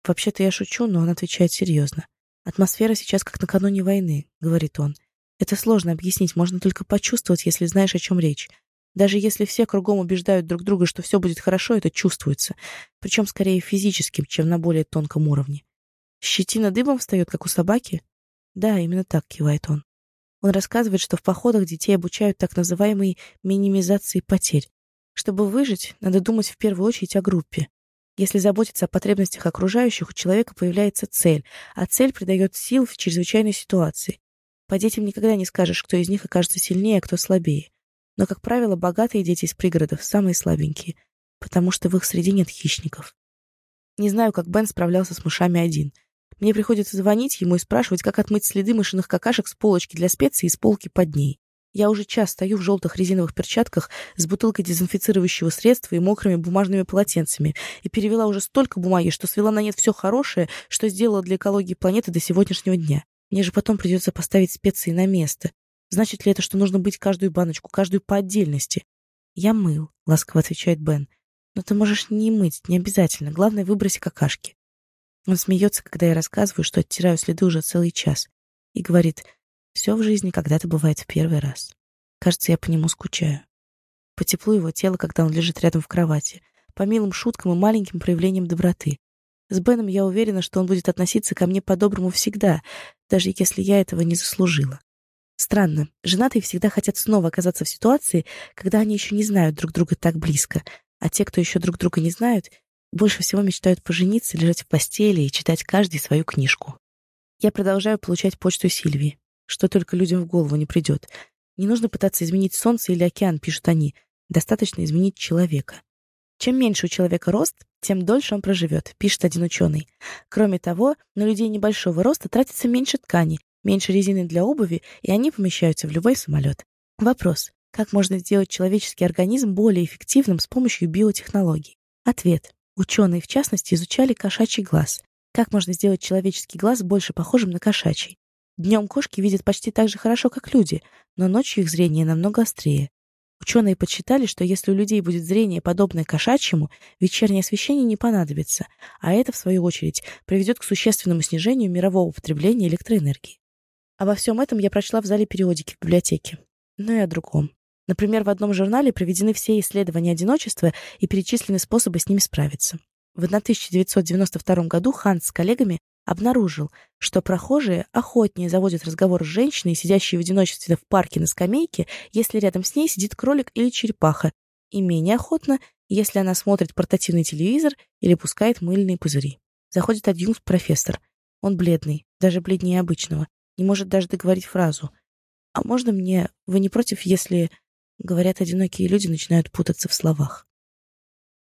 [SPEAKER 1] Вообще-то я шучу, но он отвечает серьезно. Атмосфера сейчас как накануне войны, говорит он. Это сложно объяснить, можно только почувствовать, если знаешь, о чем речь. Даже если все кругом убеждают друг друга, что все будет хорошо, это чувствуется. Причем скорее физическим, чем на более тонком уровне. Щетина дыбом встает, как у собаки? Да, именно так, кивает он. Он рассказывает, что в походах детей обучают так называемой минимизации потерь. Чтобы выжить, надо думать в первую очередь о группе. Если заботиться о потребностях окружающих, у человека появляется цель, а цель придает сил в чрезвычайной ситуации. По детям никогда не скажешь, кто из них окажется сильнее, а кто слабее. Но, как правило, богатые дети из пригородов самые слабенькие, потому что в их среде нет хищников. Не знаю, как Бен справлялся с мышами один. Мне приходится звонить ему и спрашивать, как отмыть следы мышиных какашек с полочки для специй и с полки под ней. Я уже час стою в желтых резиновых перчатках с бутылкой дезинфицирующего средства и мокрыми бумажными полотенцами и перевела уже столько бумаги, что свела на нет все хорошее, что сделала для экологии планеты до сегодняшнего дня. Мне же потом придется поставить специи на место. Значит ли это, что нужно быть каждую баночку, каждую по отдельности? Я мыл, ласково отвечает Бен. Но ты можешь не мыть, не обязательно. Главное, выброси какашки. Он смеется, когда я рассказываю, что оттираю следы уже целый час. И говорит, все в жизни когда-то бывает в первый раз. Кажется, я по нему скучаю. По теплу его тела, когда он лежит рядом в кровати. По милым шуткам и маленьким проявлениям доброты. С Беном я уверена, что он будет относиться ко мне по-доброму всегда, даже если я этого не заслужила. Странно, женатые всегда хотят снова оказаться в ситуации, когда они еще не знают друг друга так близко, а те, кто еще друг друга не знают, больше всего мечтают пожениться, лежать в постели и читать каждый свою книжку. Я продолжаю получать почту Сильвии. Что только людям в голову не придет. Не нужно пытаться изменить солнце или океан, пишут они. Достаточно изменить человека. Чем меньше у человека рост, тем дольше он проживет, пишет один ученый. Кроме того, на людей небольшого роста тратится меньше ткани, меньше резины для обуви, и они помещаются в любой самолет. Вопрос. Как можно сделать человеческий организм более эффективным с помощью биотехнологий? Ответ. Ученые, в частности, изучали кошачий глаз. Как можно сделать человеческий глаз больше похожим на кошачий? Днем кошки видят почти так же хорошо, как люди, но ночью их зрение намного острее. Ученые подсчитали, что если у людей будет зрение, подобное кошачьему, вечернее освещение не понадобится, а это, в свою очередь, приведет к существенному снижению мирового потребления электроэнергии. Обо всем этом я прочла в зале периодики в библиотеке. Но и о другом. Например, в одном журнале проведены все исследования одиночества и перечислены способы с ними справиться. В 1992 году Ханс с коллегами обнаружил, что прохожие охотнее заводят разговор с женщиной, сидящей в одиночестве в парке на скамейке, если рядом с ней сидит кролик или черепаха, и менее охотно, если она смотрит портативный телевизор или пускает мыльные пузыри. Заходит адъюнкт-профессор. Он бледный, даже бледнее обычного, не может даже договорить фразу. «А можно мне... Вы не против, если...» Говорят, одинокие люди начинают путаться в словах.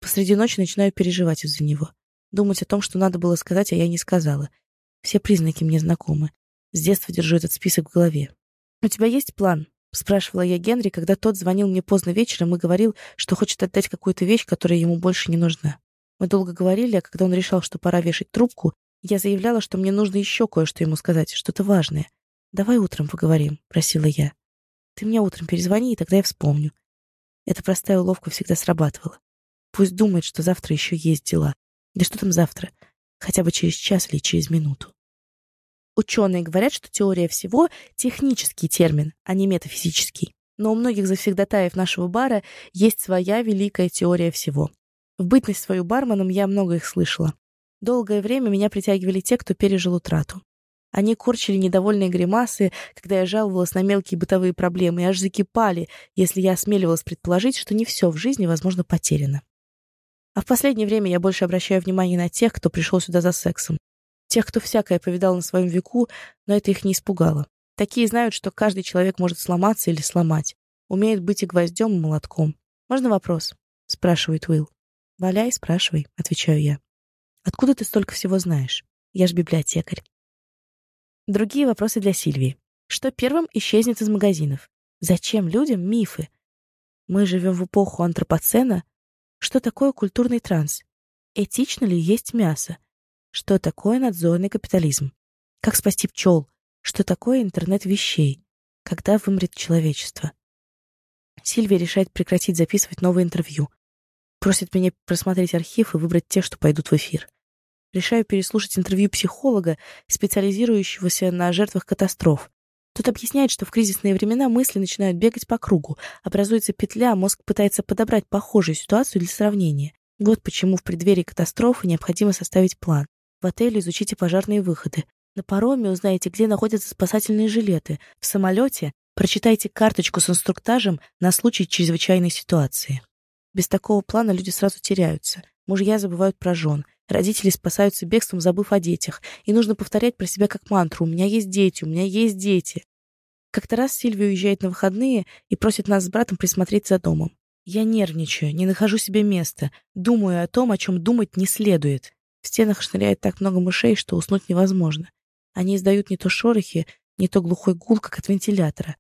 [SPEAKER 1] Посреди ночи начинаю переживать из-за него. Думать о том, что надо было сказать, а я не сказала. Все признаки мне знакомы. С детства держу этот список в голове. «У тебя есть план?» — спрашивала я Генри, когда тот звонил мне поздно вечером и говорил, что хочет отдать какую-то вещь, которая ему больше не нужна. Мы долго говорили, а когда он решал, что пора вешать трубку, я заявляла, что мне нужно еще кое-что ему сказать, что-то важное. «Давай утром поговорим», — просила я. Ты мне утром перезвони, и тогда я вспомню. Эта простая уловка всегда срабатывала. Пусть думает, что завтра еще есть дела. Да что там завтра? Хотя бы через час или через минуту. Ученые говорят, что теория всего — технический термин, а не метафизический. Но у многих завсегдатаев нашего бара есть своя великая теория всего. В бытность свою барменом я много их слышала. Долгое время меня притягивали те, кто пережил утрату. Они корчили недовольные гримасы, когда я жаловалась на мелкие бытовые проблемы, и аж закипали, если я осмеливалась предположить, что не все в жизни, возможно, потеряно. А в последнее время я больше обращаю внимание на тех, кто пришел сюда за сексом. Тех, кто всякое повидал на своем веку, но это их не испугало. Такие знают, что каждый человек может сломаться или сломать. Умеют быть и гвоздем, и молотком. «Можно вопрос?» — спрашивает Уилл. «Валяй, спрашивай», — отвечаю я. Откуда ты столько всего знаешь? Я ж библиотекарь. Другие вопросы для Сильвии. Что первым исчезнет из магазинов? Зачем людям мифы? Мы живем в эпоху антропоцена. Что такое культурный транс? Этично ли есть мясо? Что такое надзорный капитализм? Как спасти пчел? Что такое интернет вещей? Когда вымрет человечество? Сильвия решает прекратить записывать новые интервью. Просит меня просмотреть архив и выбрать те, что пойдут в эфир. Решаю переслушать интервью психолога, специализирующегося на жертвах катастроф. Тот объясняет, что в кризисные времена мысли начинают бегать по кругу, образуется петля, мозг пытается подобрать похожую ситуацию для сравнения. Вот почему в преддверии катастрофы необходимо составить план. В отеле изучите пожарные выходы. На пароме узнаете, где находятся спасательные жилеты. В самолете прочитайте карточку с инструктажем на случай чрезвычайной ситуации. Без такого плана люди сразу теряются. Мужья забывают про жен. Родители спасаются бегством, забыв о детях. И нужно повторять про себя как мантру «У меня есть дети, у меня есть дети». Как-то раз Сильвия уезжает на выходные и просит нас с братом присмотреть за домом. Я нервничаю, не нахожу себе места, думаю о том, о чем думать не следует. В стенах шныряет так много мышей, что уснуть невозможно. Они издают не то шорохи, не то глухой гул, как от вентилятора.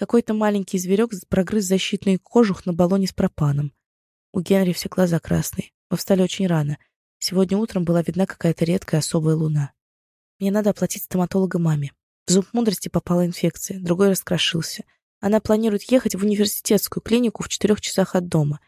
[SPEAKER 1] Какой-то маленький зверек прогрыз защитный кожух на баллоне с пропаном. У Генри все глаза красные. Мы встали очень рано. Сегодня утром была видна какая-то редкая особая луна. Мне надо оплатить стоматолога маме. В зуб мудрости попала инфекция, другой раскрошился. Она планирует ехать в университетскую клинику в четырех часах от дома.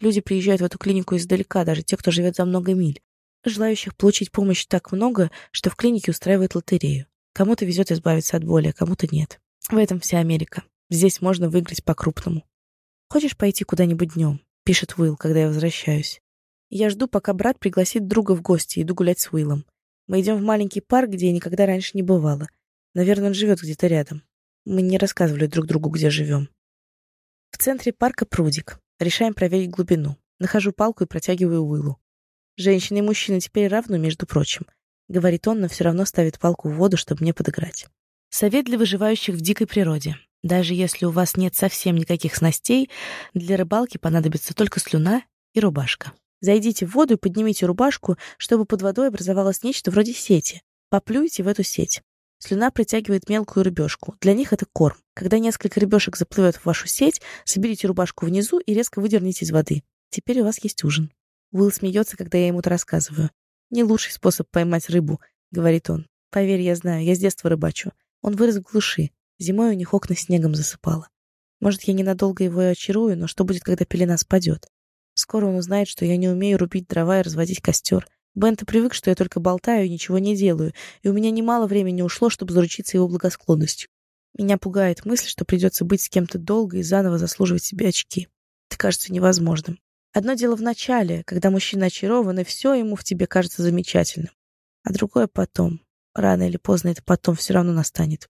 [SPEAKER 1] Люди приезжают в эту клинику издалека, даже те, кто живет за много миль. Желающих получить помощь так много, что в клинике устраивают лотерею. Кому-то везет избавиться от боли, а кому-то нет. В этом вся Америка. Здесь можно выиграть по-крупному. Хочешь пойти куда-нибудь днем? — пишет Уилл, когда я возвращаюсь. Я жду, пока брат пригласит друга в гости, иду гулять с Уиллом. Мы идем в маленький парк, где я никогда раньше не бывала. Наверное, он живет где-то рядом. Мы не рассказывали друг другу, где живем. В центре парка прудик. Решаем проверить глубину. Нахожу палку и протягиваю Уиллу. «Женщина и мужчина теперь равны, между прочим», — говорит он, но все равно ставит палку в воду, чтобы мне подыграть. Совет для выживающих в дикой природе. Даже если у вас нет совсем никаких снастей, для рыбалки понадобится только слюна и рубашка. Зайдите в воду и поднимите рубашку, чтобы под водой образовалось нечто вроде сети. Поплюйте в эту сеть. Слюна притягивает мелкую рыбешку. Для них это корм. Когда несколько рыбешек заплывет в вашу сеть, соберите рубашку внизу и резко выдерните из воды. Теперь у вас есть ужин. Уилл смеется, когда я ему это рассказываю. «Не лучший способ поймать рыбу», — говорит он. «Поверь, я знаю, я с детства рыбачу. Он вырос в глуши. Зимой у них окна снегом засыпало. Может, я ненадолго его и очарую, но что будет, когда пелена спадет? Скоро он узнает, что я не умею рубить дрова и разводить костер. Бента привык, что я только болтаю и ничего не делаю, и у меня немало времени ушло, чтобы заручиться его благосклонностью. Меня пугает мысль, что придется быть с кем-то долго и заново заслуживать себе очки. Это кажется невозможным. Одно дело в начале, когда мужчина очарован, и все ему в тебе кажется замечательным. А другое потом. Рано или поздно это потом все равно настанет.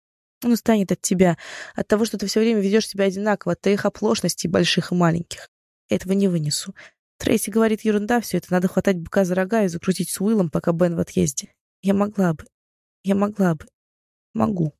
[SPEAKER 1] Он устанет от тебя, от того, что ты все время ведешь себя одинаково, от твоих оплошностей, больших и маленьких. Этого не вынесу. Трейси говорит ерунда, все это надо хватать быка за рога и закрутить с Уиллом, пока Бен в отъезде. Я могла бы. Я могла бы. Могу.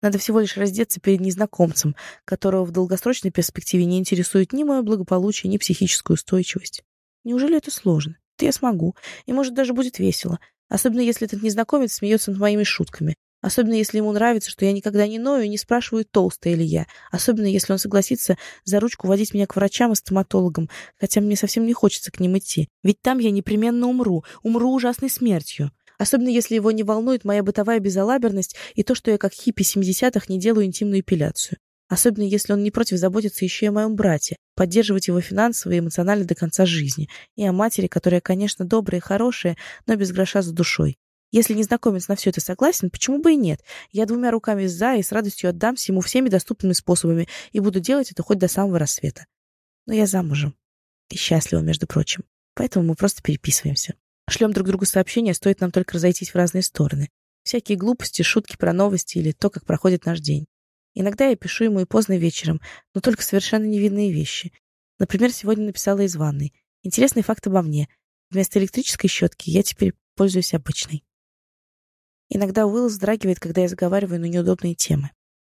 [SPEAKER 1] Надо всего лишь раздеться перед незнакомцем, которого в долгосрочной перспективе не интересует ни мое благополучие, ни психическую устойчивость. Неужели это сложно? Да я смогу. И, может, даже будет весело. Особенно, если этот незнакомец смеется над моими шутками. Особенно, если ему нравится, что я никогда не ною и не спрашиваю, толстая ли я. Особенно, если он согласится за ручку водить меня к врачам и стоматологам, хотя мне совсем не хочется к ним идти. Ведь там я непременно умру, умру ужасной смертью. Особенно, если его не волнует моя бытовая безалаберность и то, что я как хиппи 70-х не делаю интимную эпиляцию. Особенно, если он не против заботиться еще и о моем брате, поддерживать его финансово и эмоционально до конца жизни. И о матери, которая, конечно, добрая и хорошая, но без гроша за душой. Если незнакомец на все это согласен, почему бы и нет? Я двумя руками за и с радостью отдамся ему всеми доступными способами и буду делать это хоть до самого рассвета. Но я замужем. И счастлива, между прочим. Поэтому мы просто переписываемся. Шлем друг другу сообщения, стоит нам только разойтись в разные стороны. Всякие глупости, шутки про новости или то, как проходит наш день. Иногда я пишу ему и поздно вечером, но только совершенно невинные вещи. Например, сегодня написала из ванной. Интересный факт обо мне. Вместо электрической щетки я теперь пользуюсь обычной. Иногда Уилл вздрагивает, когда я заговариваю на неудобные темы.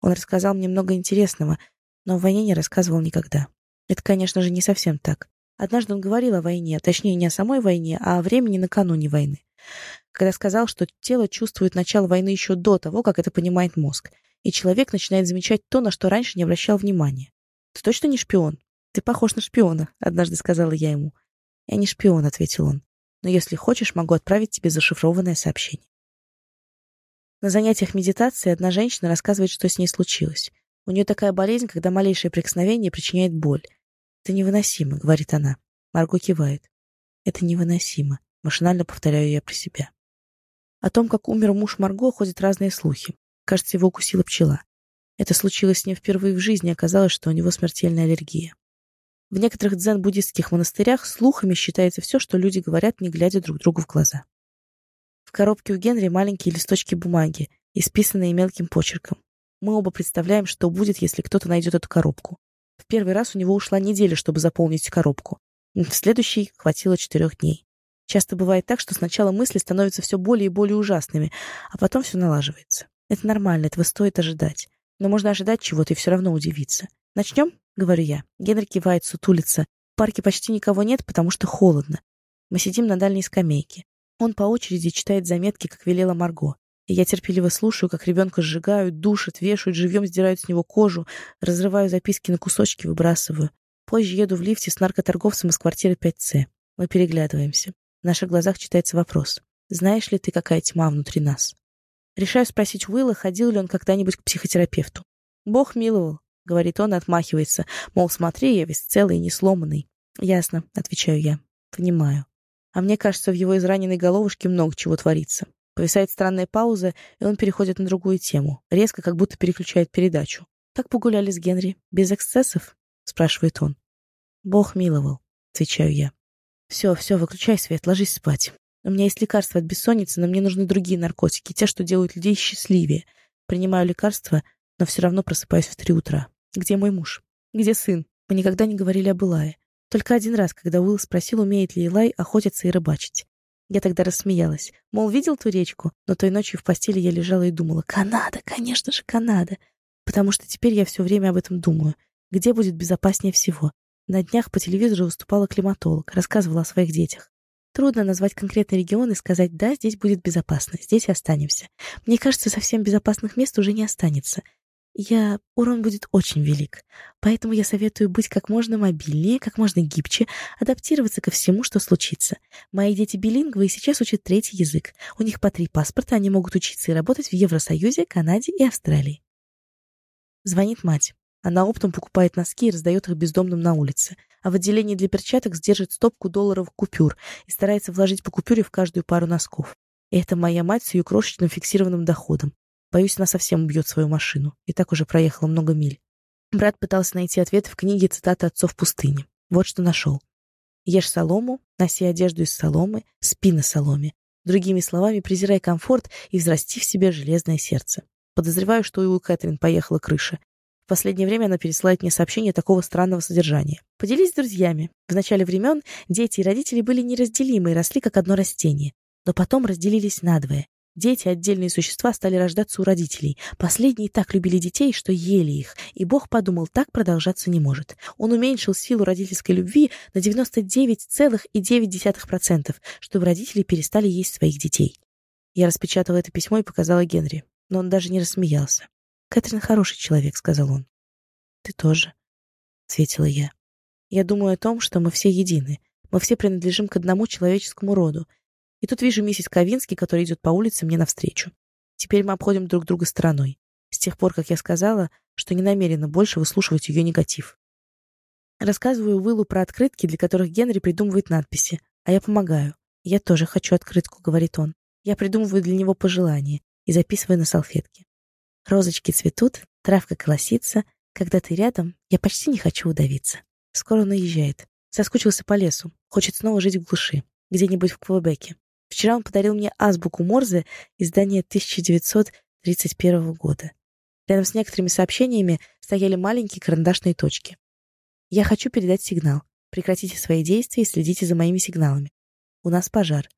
[SPEAKER 1] Он рассказал мне много интересного, но о войне не рассказывал никогда. Это, конечно же, не совсем так. Однажды он говорил о войне, точнее, не о самой войне, а о времени накануне войны. Когда сказал, что тело чувствует начало войны еще до того, как это понимает мозг, и человек начинает замечать то, на что раньше не обращал внимания. «Ты точно не шпион?» «Ты похож на шпиона», — однажды сказала я ему. «Я не шпион», — ответил он. «Но если хочешь, могу отправить тебе зашифрованное сообщение». На занятиях медитации одна женщина рассказывает, что с ней случилось. У нее такая болезнь, когда малейшее прикосновение причиняет боль. «Это невыносимо», — говорит она. Марго кивает. «Это невыносимо», — машинально повторяю я про себя. О том, как умер муж Марго, ходят разные слухи. Кажется, его укусила пчела. Это случилось с ним впервые в жизни, оказалось, что у него смертельная аллергия. В некоторых дзен-буддистских монастырях слухами считается все, что люди говорят, не глядя друг другу в глаза. В коробке у Генри маленькие листочки бумаги, исписанные мелким почерком. Мы оба представляем, что будет, если кто-то найдет эту коробку. В первый раз у него ушла неделя, чтобы заполнить коробку. В следующий хватило четырех дней. Часто бывает так, что сначала мысли становятся все более и более ужасными, а потом все налаживается. Это нормально, этого стоит ожидать. Но можно ожидать чего-то и все равно удивиться. Начнем? — говорю я. Генри кивает, сутулится. В парке почти никого нет, потому что холодно. Мы сидим на дальней скамейке. Он по очереди читает заметки, как велела Марго. И я терпеливо слушаю, как ребенка сжигают, душат, вешают, живьем сдирают с него кожу, разрываю записки на кусочки, выбрасываю. Позже еду в лифте с наркоторговцем из квартиры 5С. Мы переглядываемся. В наших глазах читается вопрос. «Знаешь ли ты, какая тьма внутри нас?» Решаю спросить Уилла, ходил ли он когда-нибудь к психотерапевту. «Бог миловал», — говорит он и отмахивается. Мол, смотри, я весь целый и не сломанный. «Ясно», — отвечаю я. «Понимаю». А мне кажется, в его израненной головушке много чего творится. Повисает странная пауза, и он переходит на другую тему, резко, как будто переключает передачу. «Как погуляли с Генри? Без эксцессов?» — спрашивает он. «Бог миловал», — отвечаю я. «Все, все, выключай свет, ложись спать. У меня есть лекарства от бессонницы, но мне нужны другие наркотики, те, что делают людей счастливее. Принимаю лекарства, но все равно просыпаюсь в три утра. Где мой муж? Где сын? Мы никогда не говорили об Илае. Только один раз, когда Уилл спросил, умеет ли Илай охотиться и рыбачить. Я тогда рассмеялась. Мол, видел ту речку? Но той ночью в постели я лежала и думала, Канада, конечно же, Канада. Потому что теперь я все время об этом думаю. Где будет безопаснее всего? На днях по телевизору выступала климатолог, рассказывала о своих детях. Трудно назвать конкретный регион и сказать, да, здесь будет безопасно, здесь останемся. Мне кажется, совсем безопасных мест уже не останется. Я... Урон будет очень велик. Поэтому я советую быть как можно мобильнее, как можно гибче, адаптироваться ко всему, что случится. Мои дети билингвы и сейчас учат третий язык. У них по три паспорта, они могут учиться и работать в Евросоюзе, Канаде и Австралии. Звонит мать. Она оптом покупает носки и раздает их бездомным на улице. А в отделении для перчаток сдержит стопку долларов купюр и старается вложить по купюре в каждую пару носков. И это моя мать с ее крошечным фиксированным доходом. Боюсь, она совсем убьет свою машину. И так уже проехала много миль. Брат пытался найти ответ в книге цитаты отцов пустыни. Вот что нашел. «Ешь солому, носи одежду из соломы, спи на соломе. Другими словами, презирай комфорт и взрасти в себе железное сердце. Подозреваю, что и у Кэтрин поехала крыша. В последнее время она пересылает мне сообщения такого странного содержания. Поделись с друзьями. В начале времен дети и родители были неразделимы и росли как одно растение. Но потом разделились надвое. Дети, отдельные существа, стали рождаться у родителей. Последние так любили детей, что ели их, и Бог подумал, так продолжаться не может. Он уменьшил силу родительской любви на 99,9%, чтобы родители перестали есть своих детей. Я распечатала это письмо и показала Генри, но он даже не рассмеялся. «Кэтрин хороший человек», — сказал он. «Ты тоже», — ответила я. «Я думаю о том, что мы все едины. Мы все принадлежим к одному человеческому роду, и тут вижу миссис Ковински, которая идет по улице мне навстречу. Теперь мы обходим друг друга стороной. С тех пор, как я сказала, что не намерена больше выслушивать ее негатив. Рассказываю Уиллу про открытки, для которых Генри придумывает надписи, а я помогаю. «Я тоже хочу открытку», — говорит он. Я придумываю для него пожелания и записываю на салфетке. Розочки цветут, травка колосится. Когда ты рядом, я почти не хочу удавиться. Скоро он уезжает. Соскучился по лесу. Хочет снова жить в глуши. Где-нибудь в Квебеке. Вчера он подарил мне азбуку Морзе издания 1931 года. Рядом с некоторыми сообщениями стояли маленькие карандашные точки. Я хочу передать сигнал. Прекратите свои действия и следите за моими сигналами. У нас пожар.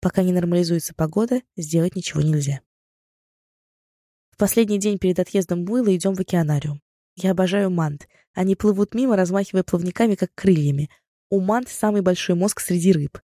[SPEAKER 1] Пока не нормализуется погода, сделать ничего нельзя. В последний день перед отъездом Буйла идем в океанариум. Я обожаю мант. Они плывут мимо, размахивая плавниками, как крыльями. У мант самый большой мозг среди рыб.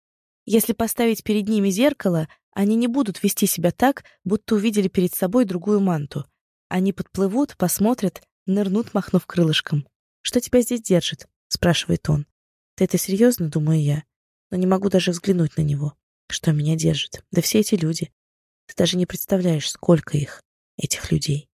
[SPEAKER 1] Если поставить перед ними зеркало, они не будут вести себя так, будто увидели перед собой другую манту. Они подплывут, посмотрят, нырнут, махнув крылышком. «Что тебя здесь держит?» — спрашивает он. «Ты это серьезно?» — думаю я. Но не могу даже взглянуть на него. Что меня держит? Да все эти люди. Ты даже не представляешь, сколько их, этих людей.